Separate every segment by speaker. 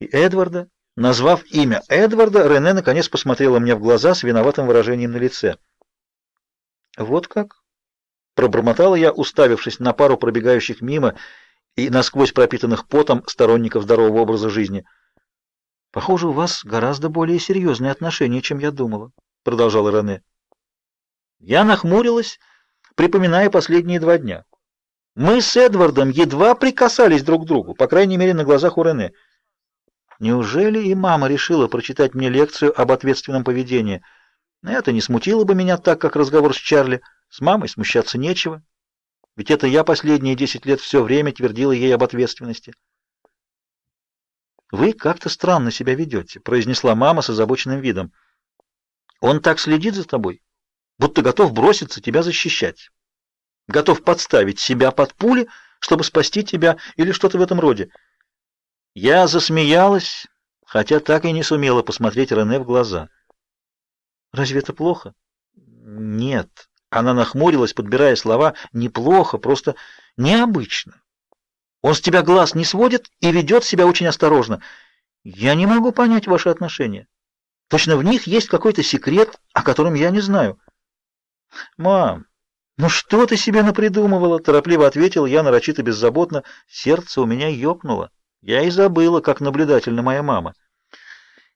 Speaker 1: и Эдварда. Назвав имя Эдварда, Рене наконец посмотрела мне в глаза с виноватым выражением на лице. «Вот как?» — пробормотала я, уставившись на пару пробегающих мимо и насквозь пропитанных потом сторонников здорового образа жизни. «Похоже, у вас гораздо более серьезные отношения, чем я думала», — продолжала Рене. Я нахмурилась, припоминая последние два дня. Мы с Эдвардом едва прикасались друг к другу, по крайней мере, на глазах у Рене. Неужели и мама решила прочитать мне лекцию об ответственном поведении? Это не смутило бы меня так, как разговор с Чарли. С мамой смущаться нечего. Ведь это я последние десять лет все время твердила ей об ответственности. «Вы как-то странно себя ведете», — произнесла мама с озабоченным видом. «Он так следит за тобой, будто готов броситься тебя защищать. Готов подставить себя под пули, чтобы спасти тебя или что-то в этом роде. Я засмеялась, хотя так и не сумела посмотреть Рене в глаза. Разве это плохо? Нет. Она нахмурилась, подбирая слова. Неплохо, просто необычно. Он с тебя глаз не сводит и ведет себя очень осторожно. Я не могу понять ваши отношения. Точно в них есть какой-то секрет, о котором я не знаю. Мам, ну что ты себе напридумывала? Торопливо ответил я нарочито беззаботно. Сердце у меня ёкнуло. Я и забыла, как наблюдательна моя мама.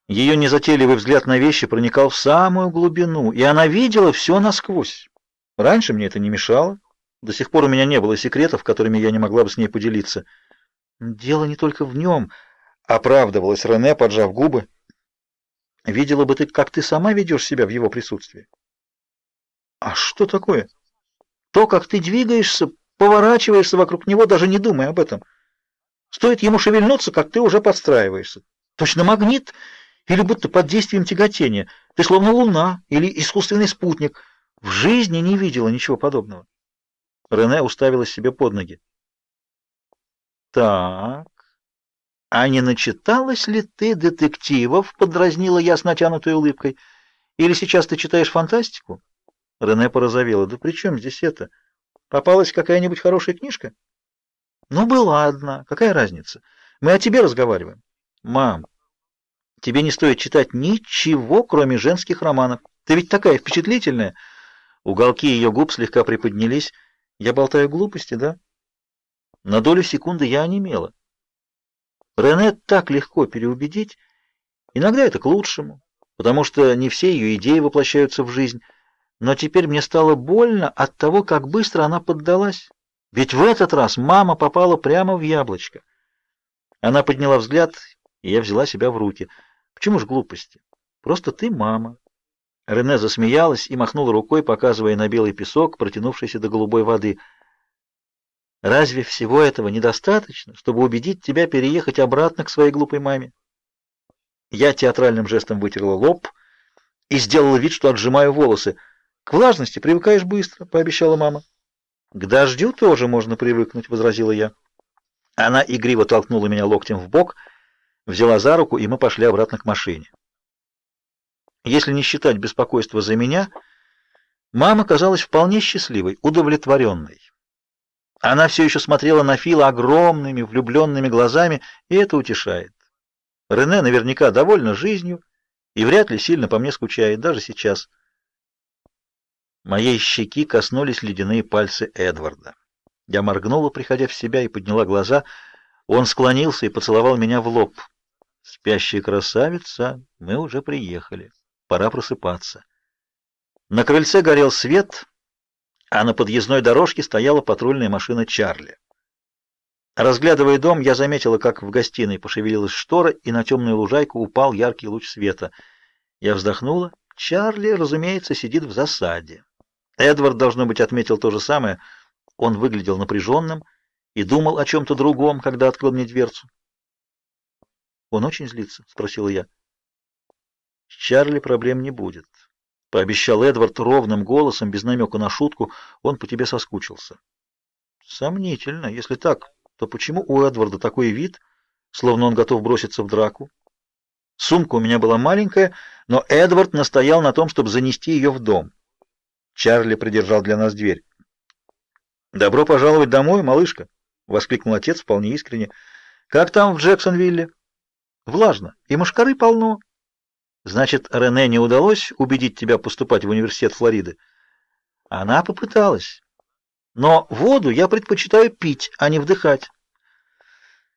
Speaker 1: Ее незатейливый взгляд на вещи проникал в самую глубину, и она видела все насквозь. Раньше мне это не мешало. До сих пор у меня не было секретов, которыми я не могла бы с ней поделиться. Дело не только в нем, оправдывалась Рене, поджав губы. Видела бы ты, как ты сама ведешь себя в его присутствии. А что такое? То, как ты двигаешься, поворачиваешься вокруг него, даже не думая об этом. Стоит ему шевельнуться, как ты уже подстраиваешься. Точно магнит или будто под действием тяготения. Ты словно луна или искусственный спутник. В жизни не видела ничего подобного. Рене уставилась себе под ноги. Так. А не начиталась ли ты детективов? подразнила я с натянутой улыбкой. Или сейчас ты читаешь фантастику? Рене порозовела. Да при чем здесь это? Попалась какая-нибудь хорошая книжка? Ну, была одна. Какая разница? Мы о тебе разговариваем. Мам, тебе не стоит читать ничего, кроме женских романов. Ты ведь такая впечатлительная. Уголки ее губ слегка приподнялись. Я болтаю глупости, да? На долю секунды я онемела. Рене так легко переубедить. Иногда это к лучшему, потому что не все ее идеи воплощаются в жизнь. Но теперь мне стало больно от того, как быстро она поддалась. Ведь в этот раз мама попала прямо в яблочко. Она подняла взгляд, и я взяла себя в руки. Почему ж глупости? Просто ты мама. Рене засмеялась и махнула рукой, показывая на белый песок, протянувшийся до голубой воды. Разве всего этого недостаточно, чтобы убедить тебя переехать обратно к своей глупой маме? Я театральным жестом вытерла лоб и сделала вид, что отжимаю волосы. К влажности привыкаешь быстро, пообещала мама. К дождю тоже можно привыкнуть, возразила я. Она игриво толкнула меня локтем в бок, взяла за руку, и мы пошли обратно к машине. Если не считать беспокойства за меня, мама казалась вполне счастливой, удовлетворенной. Она все еще смотрела на Фила огромными влюбленными глазами, и это утешает. Рене наверняка довольна жизнью и вряд ли сильно по мне скучает даже сейчас. Моей щеки коснулись ледяные пальцы Эдварда. Я моргнула, приходя в себя, и подняла глаза. Он склонился и поцеловал меня в лоб. Спящая красавица, мы уже приехали. Пора просыпаться. На крыльце горел свет, а на подъездной дорожке стояла патрульная машина Чарли. Разглядывая дом, я заметила, как в гостиной пошевелилась штора, и на темную лужайку упал яркий луч света. Я вздохнула. Чарли, разумеется, сидит в засаде. Эдвард, должно быть, отметил то же самое. Он выглядел напряженным и думал о чем-то другом, когда открыл мне дверцу. «Он очень злится?» — спросила я. «С Чарли проблем не будет», — пообещал Эдвард ровным голосом, без намека на шутку. «Он по тебе соскучился». «Сомнительно. Если так, то почему у Эдварда такой вид, словно он готов броситься в драку?» Сумка у меня была маленькая, но Эдвард настоял на том, чтобы занести ее в дом. Чарли придержал для нас дверь. «Добро пожаловать домой, малышка!» — воскликнул отец вполне искренне. «Как там в Джексонвилле?» Влажно, и мошкары полно. Значит, Рене не удалось убедить тебя поступать в университет Флориды? Она попыталась. Но воду я предпочитаю пить, а не вдыхать.